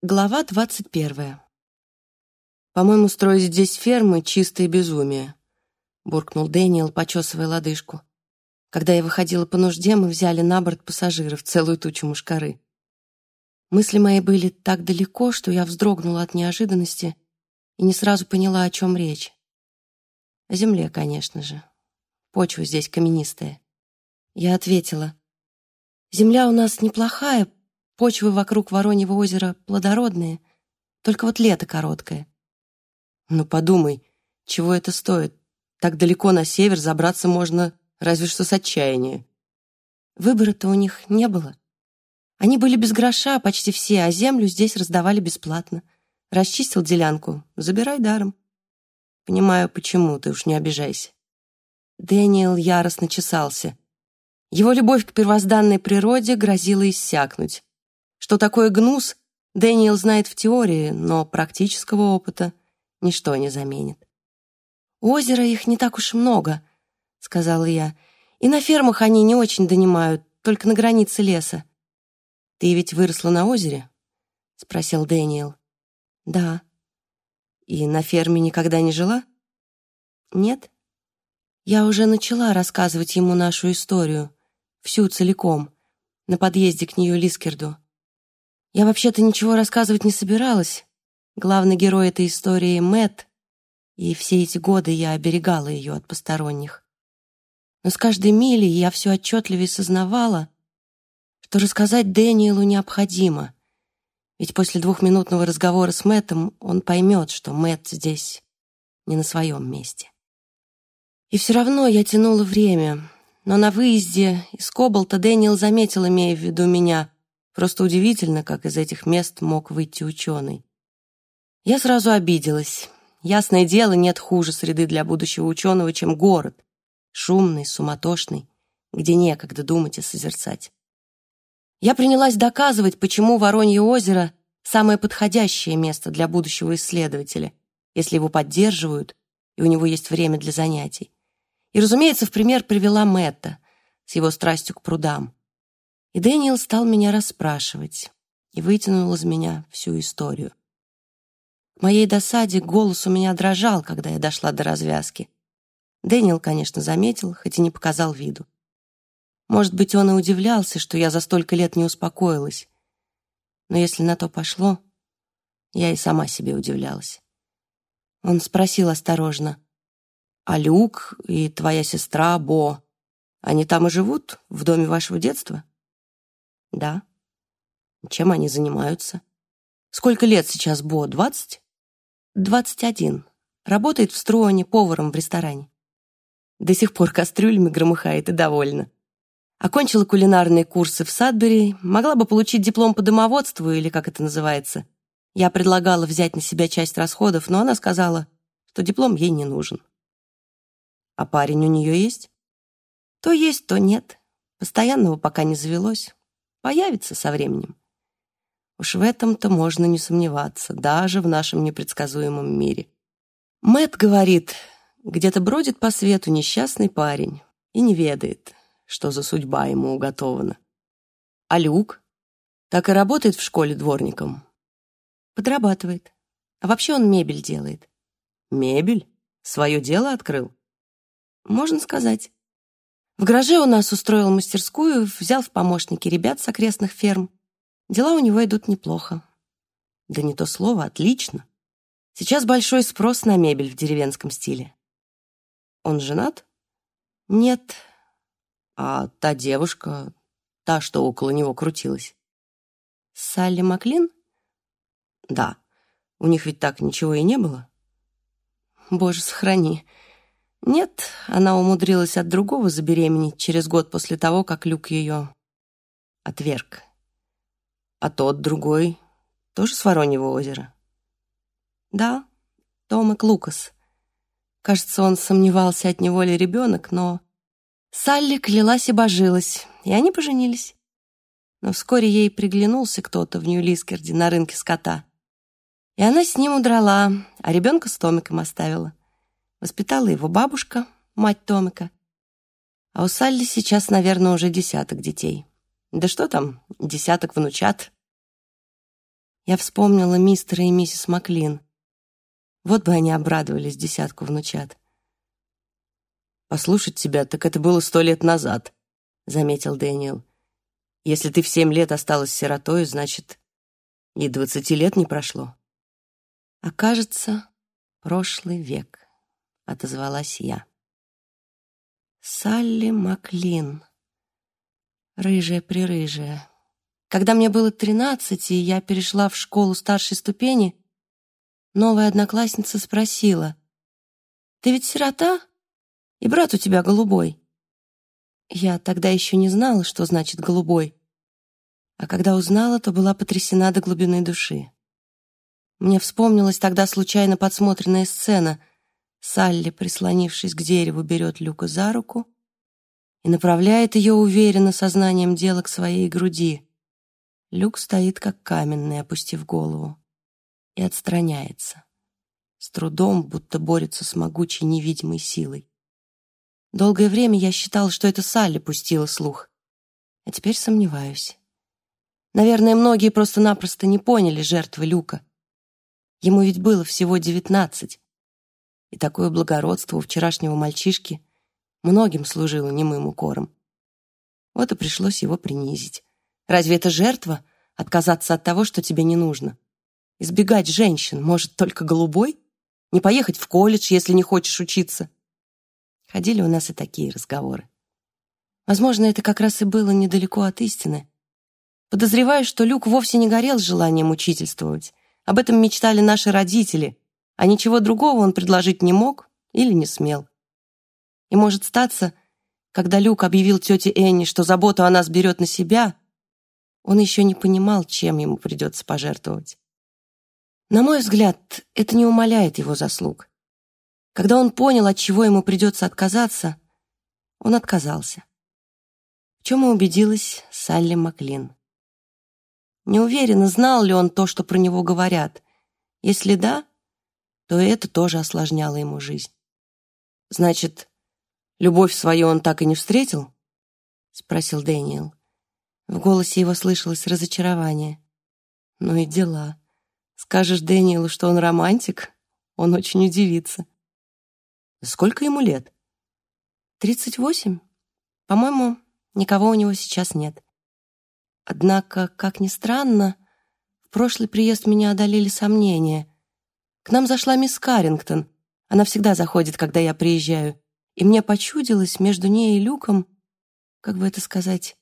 Глава двадцать первая. «По-моему, строить здесь фермы — чистое безумие», — буркнул Дэниел, почесывая лодыжку. Когда я выходила по нужде, мы взяли на борт пассажиров целую тучу мушкары. Мысли мои были так далеко, что я вздрогнула от неожиданности и не сразу поняла, о чем речь. О земле, конечно же. Почва здесь каменистая. Я ответила. «Земля у нас неплохая, Почвы вокруг Вороньего озера плодородные, только вот лето короткое. Ну подумай, чего это стоит? Так далеко на север забраться можно разве что с отчаяния. Выбора-то у них не было. Они были без гроша почти все, а землю здесь раздавали бесплатно. Расчистил делянку, забирай даром. Понимаю, почему, ты уж не обижайся. Дэниел яростно чесался. Его любовь к первозданной природе грозила иссякнуть. Что такое гнус, Дэниел знает в теории, но практического опыта ничто не заменит. «Озера их не так уж много», — сказала я, «и на фермах они не очень донимают, только на границе леса». «Ты ведь выросла на озере?» — спросил Дэниел. «Да». «И на ферме никогда не жила?» «Нет». Я уже начала рассказывать ему нашу историю, всю целиком, на подъезде к нее Лискерду. Я вообще-то ничего рассказывать не собиралась. Главный герой этой истории — Мэтт, и все эти годы я оберегала ее от посторонних. Но с каждой милей я все отчетливее сознавала, что рассказать Дэниелу необходимо, ведь после двухминутного разговора с Мэттом он поймет, что Мэтт здесь не на своем месте. И все равно я тянула время, но на выезде из Коболта Дэниел заметил, имея в виду меня — Просто удивительно, как из этих мест мог выйти ученый. Я сразу обиделась. Ясное дело, нет хуже среды для будущего ученого, чем город. Шумный, суматошный, где некогда думать и созерцать. Я принялась доказывать, почему Воронье озеро — самое подходящее место для будущего исследователя, если его поддерживают, и у него есть время для занятий. И, разумеется, в пример привела Мэтта с его страстью к прудам. И Дэниел стал меня расспрашивать и вытянул из меня всю историю. К моей досаде голос у меня дрожал, когда я дошла до развязки. Дэниел, конечно, заметил, хоть и не показал виду. Может быть, он и удивлялся, что я за столько лет не успокоилась. Но если на то пошло, я и сама себе удивлялась. Он спросил осторожно, «А Люк и твоя сестра Бо, они там и живут, в доме вашего детства?» Да. Чем они занимаются? Сколько лет сейчас Бо? Двадцать? Двадцать один. Работает в Струоне поваром в ресторане. До сих пор кастрюлями громыхает и довольна. Окончила кулинарные курсы в Садбери, могла бы получить диплом по домоводству или как это называется. Я предлагала взять на себя часть расходов, но она сказала, что диплом ей не нужен. А парень у нее есть? То есть, то нет. Постоянного пока не завелось. Появится со временем. Уж в этом-то можно не сомневаться, даже в нашем непредсказуемом мире. Мэт говорит, где-то бродит по свету несчастный парень и не ведает, что за судьба ему уготована. А Люк так и работает в школе дворником. Подрабатывает. А вообще он мебель делает. Мебель? Свое дело открыл? Можно сказать. В гараже у нас устроил мастерскую, взял в помощники ребят с окрестных ферм. Дела у него идут неплохо. Да не то слово, отлично. Сейчас большой спрос на мебель в деревенском стиле. Он женат? Нет. А та девушка, та, что около него крутилась? Салли Маклин? Да. У них ведь так ничего и не было. Боже, сохрани. Нет, она умудрилась от другого забеременеть через год после того, как Люк ее отверг. А тот другой тоже с Вороньего озера. Да, Томик Лукас. Кажется, он сомневался, от него ли ребенок, но Салли клялась и божилась, и они поженились. Но вскоре ей приглянулся кто-то в Нью-Лискерде на рынке скота. И она с ним удрала, а ребенка с Томиком оставила. Воспитала его бабушка, мать Томика. А у Салли сейчас, наверное, уже десяток детей. Да что там, десяток внучат. Я вспомнила мистера и миссис Маклин. Вот бы они обрадовались десятку внучат. «Послушать тебя, так это было сто лет назад», — заметил Дэниел. «Если ты в семь лет осталась сиротой, значит, и двадцати лет не прошло». «А кажется, прошлый век», — отозвалась я. Салли Маклин. Рыжая-прирыжая. Когда мне было тринадцать, и я перешла в школу старшей ступени, новая одноклассница спросила, «Ты ведь сирота? И брат у тебя голубой?» Я тогда еще не знала, что значит «голубой», а когда узнала, то была потрясена до глубины души. Мне вспомнилась тогда случайно подсмотренная сцена. Салли, прислонившись к дереву, берет Люка за руку и направляет ее уверенно сознанием дела к своей груди. Люк стоит как каменный, опустив голову, и отстраняется. С трудом, будто борется с могучей невидимой силой. Долгое время я считал, что это Салли пустила слух, а теперь сомневаюсь. Наверное, многие просто-напросто не поняли жертвы Люка. Ему ведь было всего девятнадцать. И такое благородство у вчерашнего мальчишки многим служило немым укором. Вот и пришлось его принизить. Разве это жертва — отказаться от того, что тебе не нужно? Избегать женщин может только голубой? Не поехать в колледж, если не хочешь учиться? Ходили у нас и такие разговоры. Возможно, это как раз и было недалеко от истины. Подозреваю, что Люк вовсе не горел желанием учительствовать. Об этом мечтали наши родители, а ничего другого он предложить не мог или не смел. И может статься, когда Люк объявил тете Энни, что заботу о нас берет на себя, он еще не понимал, чем ему придется пожертвовать. На мой взгляд, это не умаляет его заслуг. Когда он понял, от чего ему придется отказаться, он отказался. В чем и убедилась Салли Маклин. Не уверена, знал ли он то, что про него говорят. Если да, то это тоже осложняло ему жизнь. «Значит, любовь свою он так и не встретил?» — спросил Дэниел. В голосе его слышалось разочарование. «Ну и дела. Скажешь Дэниелу, что он романтик, он очень удивится». «Сколько ему лет?» «Тридцать восемь. По-моему, никого у него сейчас нет». Однако, как ни странно, в прошлый приезд меня одолели сомнения. К нам зашла мисс Каррингтон. Она всегда заходит, когда я приезжаю. И мне почудилось между ней и Люком, как бы это сказать,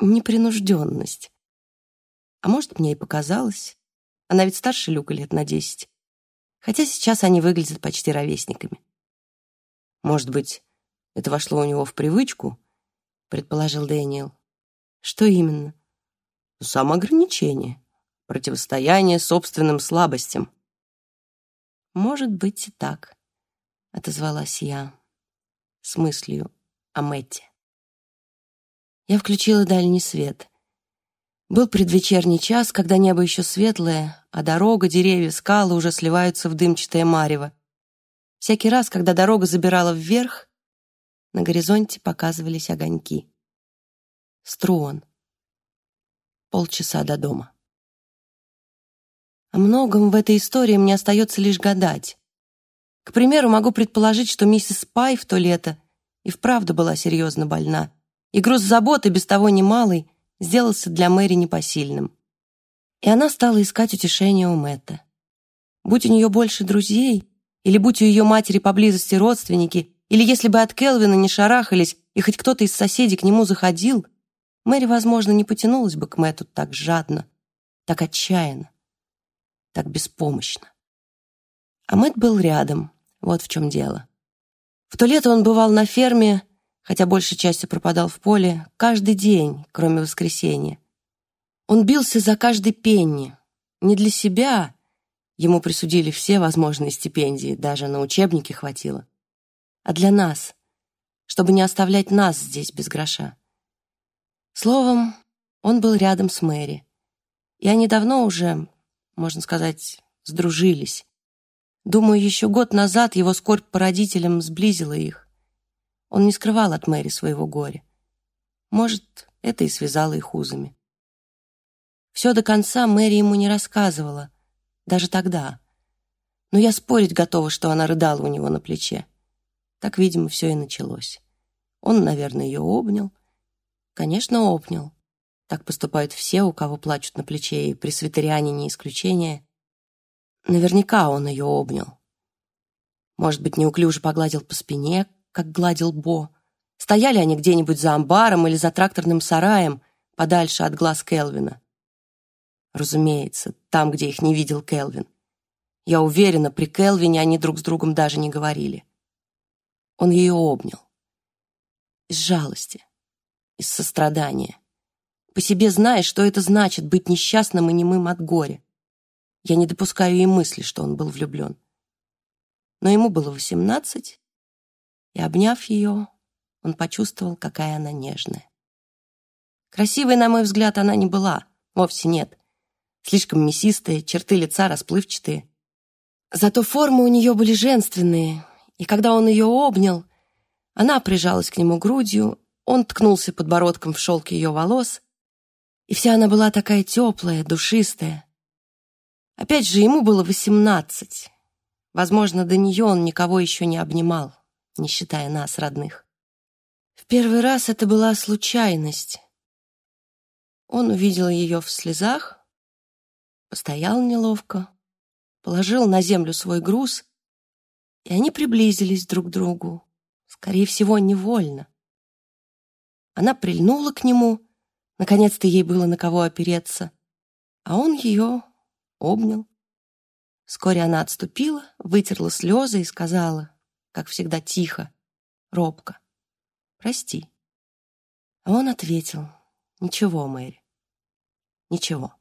непринужденность. А может, мне и показалось. Она ведь старше Люка лет на десять. Хотя сейчас они выглядят почти ровесниками. Может быть, это вошло у него в привычку, предположил Дэниел. Что именно? Самоограничение, противостояние собственным слабостям. Может быть и так, отозвалась я с мыслью о Мэтте. Я включила дальний свет. Был предвечерний час, когда небо еще светлое, а дорога, деревья, скалы уже сливаются в дымчатое марево. Всякий раз, когда дорога забирала вверх, на горизонте показывались огоньки. Струон. Полчаса до дома. О многом в этой истории мне остается лишь гадать. К примеру, могу предположить, что миссис Пай в то лето и вправду была серьезно больна, и груз заботы, без того немалый, сделался для Мэри непосильным. И она стала искать утешения у Мэтта. Будь у нее больше друзей, или будь у ее матери поблизости родственники, или если бы от Келвина не шарахались, и хоть кто-то из соседей к нему заходил, Мэри, возможно, не потянулась бы к Мэтту так жадно, так отчаянно, так беспомощно. А Мэтт был рядом, вот в чем дело. В то лето он бывал на ферме, хотя большей частью пропадал в поле, каждый день, кроме воскресенья. Он бился за каждый пенни, не для себя, ему присудили все возможные стипендии, даже на учебники хватило, а для нас, чтобы не оставлять нас здесь без гроша. Словом, он был рядом с Мэри. И они давно уже, можно сказать, сдружились. Думаю, еще год назад его скорбь по родителям сблизила их. Он не скрывал от Мэри своего горя. Может, это и связало их узами. Все до конца Мэри ему не рассказывала, даже тогда. Но я спорить готова, что она рыдала у него на плече. Так, видимо, все и началось. Он, наверное, ее обнял. Конечно, обнял. Так поступают все, у кого плачут на плече, и пресвитериане не исключение. Наверняка он ее обнял. Может быть, неуклюже погладил по спине, как гладил Бо. Стояли они где-нибудь за амбаром или за тракторным сараем, подальше от глаз Келвина. Разумеется, там, где их не видел Келвин. Я уверена, при Келвине они друг с другом даже не говорили. Он ее обнял. Из жалости, из сострадания. По себе знаешь, что это значит быть несчастным и немым от горя. Я не допускаю и мысли, что он был влюблен. Но ему было восемнадцать, и, обняв ее, он почувствовал, какая она нежная. Красивой, на мой взгляд, она не была, вовсе нет. Слишком мясистая, черты лица расплывчатые. Зато формы у нее были женственные, и когда он ее обнял, она прижалась к нему грудью, он ткнулся подбородком в шелк ее волос, и вся она была такая теплая, душистая. Опять же, ему было восемнадцать. Возможно, до нее он никого еще не обнимал, не считая нас, родных. В первый раз это была случайность. Он увидел ее в слезах, постоял неловко, положил на землю свой груз, и они приблизились друг к другу, скорее всего, невольно. Она прильнула к нему, наконец-то ей было на кого опереться, а он ее обнял. Вскоре она отступила, вытерла слезы и сказала, как всегда тихо, робко, «Прости». А он ответил, «Ничего, Мэри, ничего».